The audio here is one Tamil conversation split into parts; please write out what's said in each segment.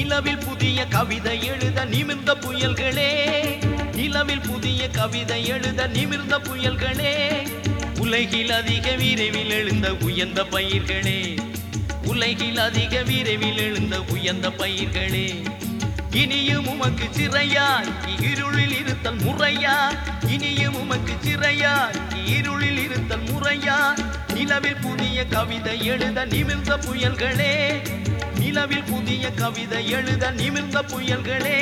நிலவில் புதிய கவிதை எழுத நிமிர்ந்த புயல்களே. நிலவில் புதிய கவிதை எழுத நிமிர்ந்த புயல்களே. உலகில் அதிக விரைவில் எழுந்த உயர்ந்த பயிர்களே. உலகில் அதிக விரைவில் எழுந்த உயர்ந்த பயிர்களே. இனியும் உமக்கு சிறையா இருளில் இருத்தல் முறையா இனியும் உமக்கு சிறையா இருளில் இருத்தல் முறையா நிலவில் புதிய கவிதை எழுத நிமிர்ந்த புயல்களே. நிலவில் புதிய கவிதை எழுத நிமிர்ந்த புயல்களே.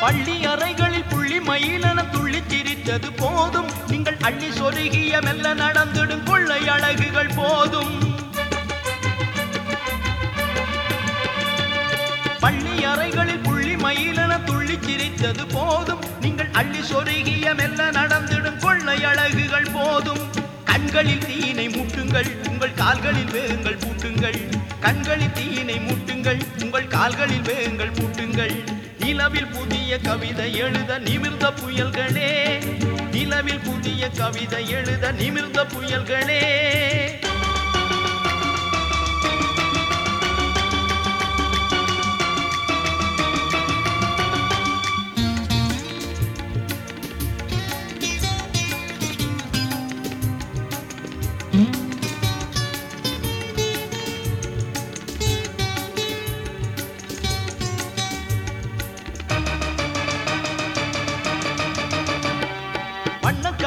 பள்ளி அறைகளில் புள்ளி மயிலன துள்ளி சிரித்தது போதும். நீங்கள் அள்ளி சொருகிய மெல்ல நடந்திடும் கொள்ளை அழகுகள் போதும். பள்ளி அறைகளில் புள்ளி மயிலென துள்ளி சிரித்தது போதும். நீங்கள் அள்ளி சொருகிய மெல்ல நடந்திடும் கொள்ளை அழகுகள் போதும். கண்களில் தீயினை மூட்டுங்கள். உங்கள் கால்களில் வேங்கள் பூட்டுங்கள். கண்களில் தீயினை மூட்டுங்கள். உங்கள் கால்களில் வேங்கள் பூட்டுங்கள். நிலவில் புதிய கவிதை எழுத நிமிர்ந்த புயல்களே. நிலவில் புதிய கவிதை எழுத நிமிர்ந்த புயல்களே.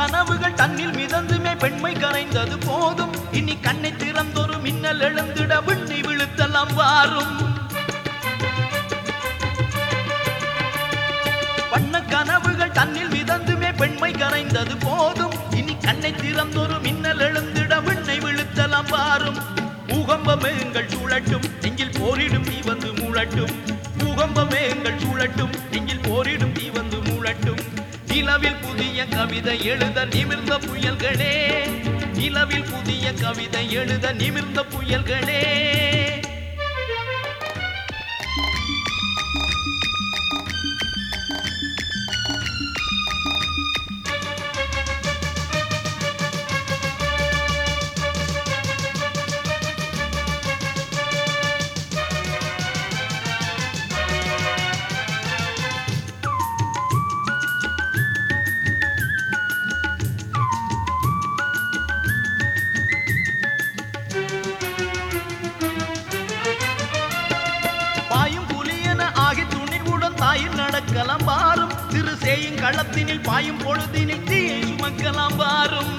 கனவுகள் தன்னில் மிதந்துமே பெண்மை கரைந்தது போதும். இனி கண்ணை திறந்தொரு மின்னல் எழுந்திட விண்ணி விழுத்தலாம் வாரும். பண்ண கனவுகள் தன்னில் மிதந்துமே பெண்மை கரைந்தது போதும். இனி கண்ணை திறந்தொரு மின்னல் எழுந்திட விண்ணை விழுத்தலாம் வாரும். பூகம்பமே எங்கள் சூழட்டும் நெஞ்சில் போரிடும் தீ வந்து மூழட்டும். பூகம்பமே எங்கள் சூழட்டும் நெஞ்சில் போரிடும் தீ வந்து மூழட்டும். நிலவில் புதிய கவிதை எழுத நிமிர்ந்த புயல்களே. நிலவில் புதிய கவிதை எழுத நிமிர்ந்த புயல்களே. சேயும் பாயும் பொழுதினில் தீயை சுமக்கலாம் பாரும்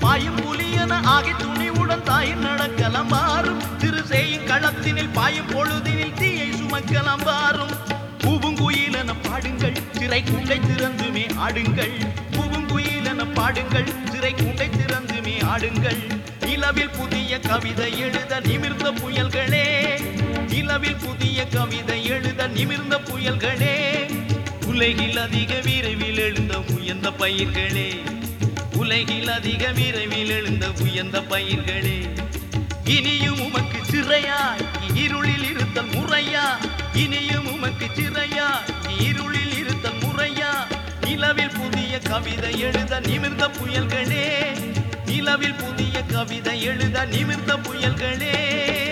பாயும் புலியன ஆகி துணிவுடன் தாயின் நடக்கலாம் பாரும் திரு செய்யும் களத்தினில் பாயும் பொழுதினில் தீயை சுமக்கலாம் பாரும் பூவுங்குயிலென பாடுங்கள் சிறை குண்டை திறந்துமே ஆடுங்கள். பூவுங்குயிலென பாடுங்கள் சிறை குண்டை திறந்துமே ஆடுங்கள். நிலவில் புதிய கவிதை எழுத நிமிர்ந்த புயல்களே நிலவில் புதிய கவிதை எழுத நிமிர்ந்த புயல்களே. உலகில் அதிக விரைவில் எழுந்த உயர்ந்த பயிர்களே. உலகில் அதிக விரைவில் எழுந்த உயர்ந்த பயிர்களே. இனியும் உமக்கு சிறையாய் இருளில் இருத்தல் முறையா. இனியும் உமக்கு சிறையா இருளில் இருத்தல் முறையா. நிலவில் புதிய கவிதை எழுத நிமிர்ந்த புயல்களே. நிலவில் புதிய கவிதை எழுத நிமிர்ந்த புயல்களே.